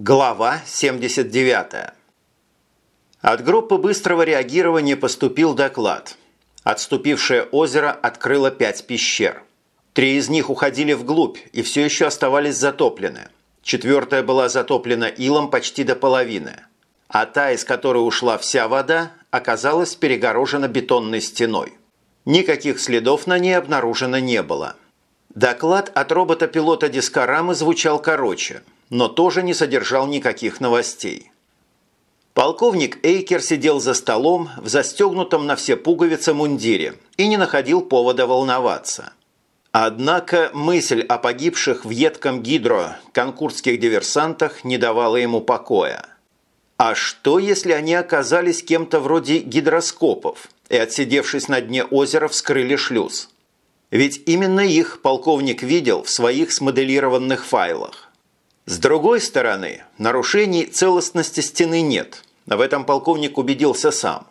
Глава 79. От группы быстрого реагирования поступил доклад. Отступившее озеро открыло пять пещер. Три из них уходили вглубь и все еще оставались затоплены. Четвертая была затоплена илом почти до половины. А та, из которой ушла вся вода, оказалась перегорожена бетонной стеной. Никаких следов на ней обнаружено не было. Доклад от робота-пилота Дискорамы звучал короче – но тоже не содержал никаких новостей. Полковник Эйкер сидел за столом в застегнутом на все пуговицы мундире и не находил повода волноваться. Однако мысль о погибших в едком гидро конкурсских диверсантах не давала ему покоя. А что, если они оказались кем-то вроде гидроскопов и, отсидевшись на дне озера, вскрыли шлюз? Ведь именно их полковник видел в своих смоделированных файлах. С другой стороны, нарушений целостности стены нет. В этом полковник убедился сам.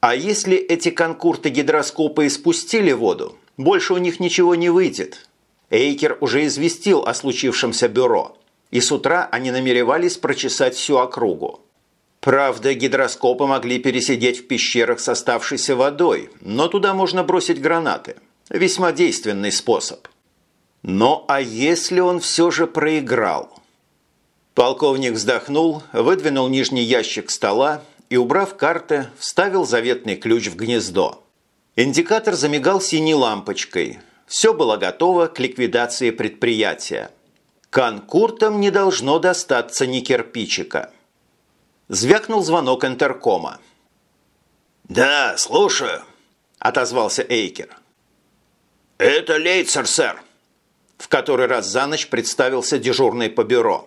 А если эти конкурты гидроскопа испустили воду, больше у них ничего не выйдет. Эйкер уже известил о случившемся бюро, и с утра они намеревались прочесать всю округу. Правда, гидроскопы могли пересидеть в пещерах с оставшейся водой, но туда можно бросить гранаты. Весьма действенный способ. Но а если он все же проиграл – Полковник вздохнул, выдвинул нижний ящик стола и, убрав карты, вставил заветный ключ в гнездо. Индикатор замигал синей лампочкой. Все было готово к ликвидации предприятия. Конкуртам не должно достаться ни кирпичика. Звякнул звонок интеркома. «Да, слушаю», – отозвался Эйкер. «Это Лейцер, сэр», – в который раз за ночь представился дежурный по бюро.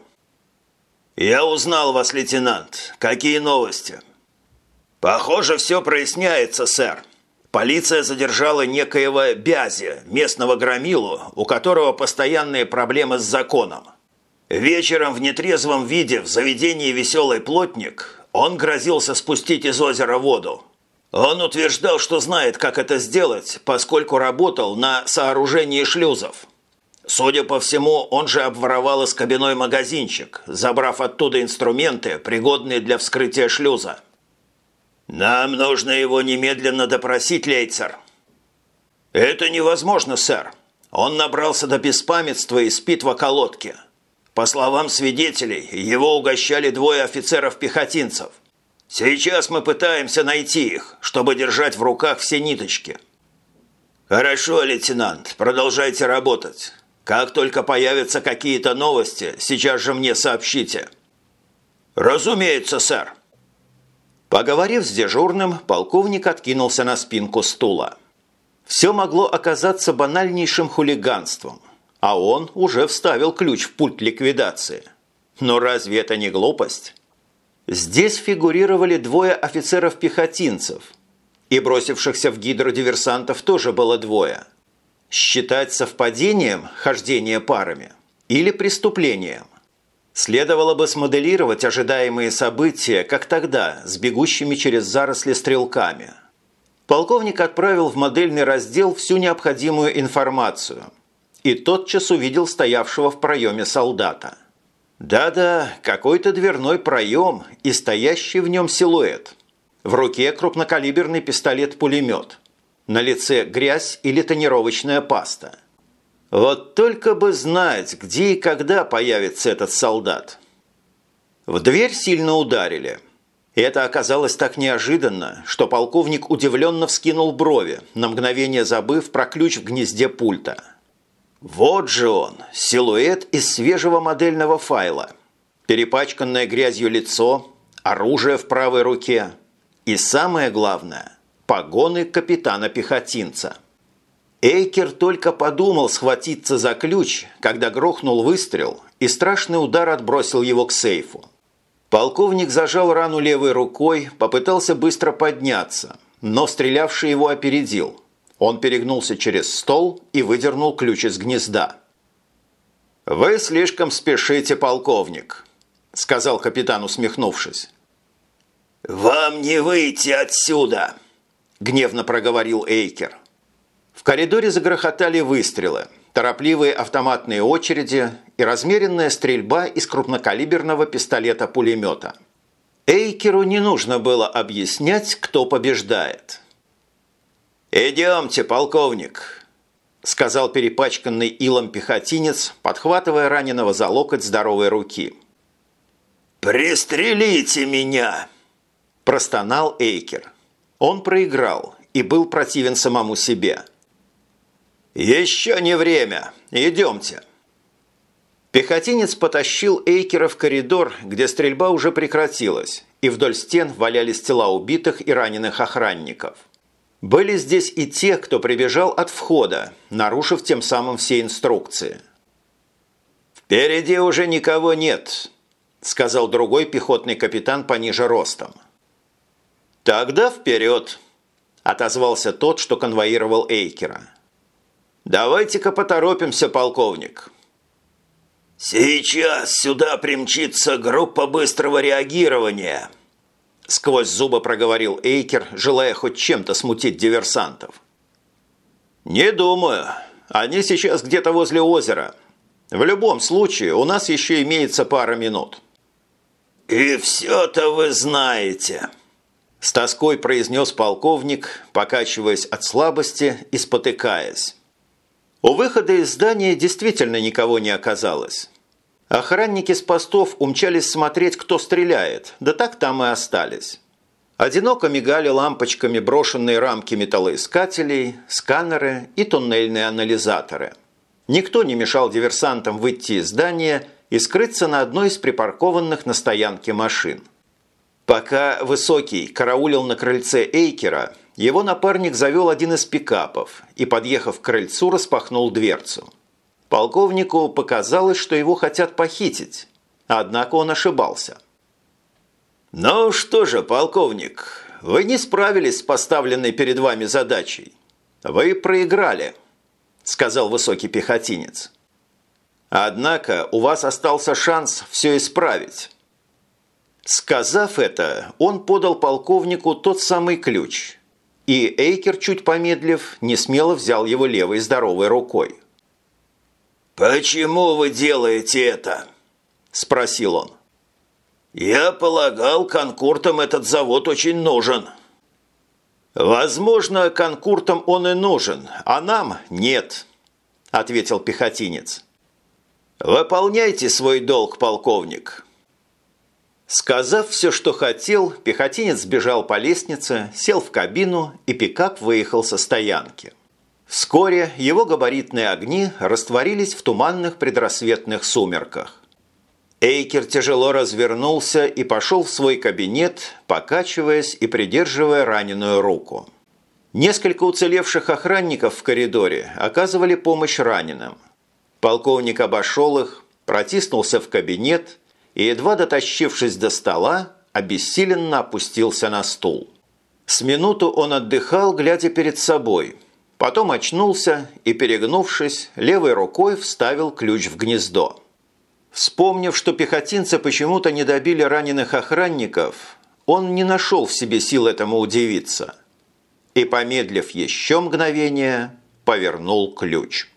«Я узнал вас, лейтенант. Какие новости?» «Похоже, все проясняется, сэр. Полиция задержала некоего Бязи, местного громилу, у которого постоянные проблемы с законом. Вечером в нетрезвом виде в заведении «Веселый плотник» он грозился спустить из озера воду. Он утверждал, что знает, как это сделать, поскольку работал на сооружении шлюзов. Судя по всему, он же обворовал из магазинчик, забрав оттуда инструменты, пригодные для вскрытия шлюза. «Нам нужно его немедленно допросить, Лейцер». «Это невозможно, сэр. Он набрался до беспамятства и спит в околотке. По словам свидетелей, его угощали двое офицеров-пехотинцев. Сейчас мы пытаемся найти их, чтобы держать в руках все ниточки». «Хорошо, лейтенант, продолжайте работать. Как только появятся какие-то новости, сейчас же мне сообщите». «Разумеется, сэр». Поговорив с дежурным, полковник откинулся на спинку стула. Все могло оказаться банальнейшим хулиганством, а он уже вставил ключ в пульт ликвидации. Но разве это не глупость? Здесь фигурировали двое офицеров-пехотинцев, и бросившихся в гидродиверсантов тоже было двое – Считать совпадением хождение парами или преступлением? Следовало бы смоделировать ожидаемые события, как тогда, с бегущими через заросли стрелками. Полковник отправил в модельный раздел всю необходимую информацию и тотчас увидел стоявшего в проеме солдата. Да-да, какой-то дверной проем и стоящий в нем силуэт. В руке крупнокалиберный пистолет-пулемет – на лице грязь или тонировочная паста. Вот только бы знать, где и когда появится этот солдат. В дверь сильно ударили. это оказалось так неожиданно, что полковник удивленно вскинул брови, на мгновение забыв про ключ в гнезде пульта. Вот же он, силуэт из свежего модельного файла. Перепачканное грязью лицо, оружие в правой руке. И самое главное – погоны капитана-пехотинца. Эйкер только подумал схватиться за ключ, когда грохнул выстрел, и страшный удар отбросил его к сейфу. Полковник зажал рану левой рукой, попытался быстро подняться, но стрелявший его опередил. Он перегнулся через стол и выдернул ключ из гнезда. «Вы слишком спешите, полковник», – сказал капитан, усмехнувшись. «Вам не выйти отсюда!» – гневно проговорил Эйкер. В коридоре загрохотали выстрелы. торопливые автоматные очереди и размеренная стрельба из крупнокалиберного пистолета-пулемета. Эйкеру не нужно было объяснять, кто побеждает. «Идемте, полковник», – сказал перепачканный илом пехотинец, подхватывая раненого за локоть здоровой руки. «Пристрелите меня!» – простонал Эйкер. Он проиграл и был противен самому себе. «Еще не время. Идемте». Пехотинец потащил Эйкера в коридор, где стрельба уже прекратилась, и вдоль стен валялись тела убитых и раненых охранников. Были здесь и те, кто прибежал от входа, нарушив тем самым все инструкции. «Впереди уже никого нет», – сказал другой пехотный капитан пониже ростом. «Тогда вперед!» – отозвался тот, что конвоировал Эйкера. «Давайте-ка поторопимся, полковник!» «Сейчас сюда примчится группа быстрого реагирования!» Сквозь зубы проговорил Эйкер, желая хоть чем-то смутить диверсантов. «Не думаю. Они сейчас где-то возле озера. В любом случае, у нас еще имеется пара минут». «И все-то вы знаете!» С тоской произнес полковник, покачиваясь от слабости и спотыкаясь. У выхода из здания действительно никого не оказалось. Охранники с постов умчались смотреть, кто стреляет, да так там и остались. Одиноко мигали лампочками брошенные рамки металлоискателей, сканеры и туннельные анализаторы. Никто не мешал диверсантам выйти из здания и скрыться на одной из припаркованных на стоянке машин. Пока Высокий караулил на крыльце Эйкера, его напарник завел один из пикапов и, подъехав к крыльцу, распахнул дверцу. Полковнику показалось, что его хотят похитить, однако он ошибался. «Ну что же, полковник, вы не справились с поставленной перед вами задачей. Вы проиграли», – сказал высокий пехотинец. «Однако у вас остался шанс все исправить». Сказав это, он подал полковнику тот самый ключ, и Эйкер, чуть помедлив, несмело взял его левой здоровой рукой. «Почему вы делаете это?» – спросил он. «Я полагал, конкуртам этот завод очень нужен». «Возможно, конкуртам он и нужен, а нам нет», – ответил пехотинец. «Выполняйте свой долг, полковник». Сказав все, что хотел, пехотинец сбежал по лестнице, сел в кабину, и пикап выехал со стоянки. Вскоре его габаритные огни растворились в туманных предрассветных сумерках. Эйкер тяжело развернулся и пошел в свой кабинет, покачиваясь и придерживая раненую руку. Несколько уцелевших охранников в коридоре оказывали помощь раненым. Полковник обошел их, протиснулся в кабинет и, едва дотащившись до стола, обессиленно опустился на стул. С минуту он отдыхал, глядя перед собой. Потом очнулся и, перегнувшись, левой рукой вставил ключ в гнездо. Вспомнив, что пехотинцы почему-то не добили раненых охранников, он не нашел в себе сил этому удивиться. И, помедлив еще мгновение, повернул ключ.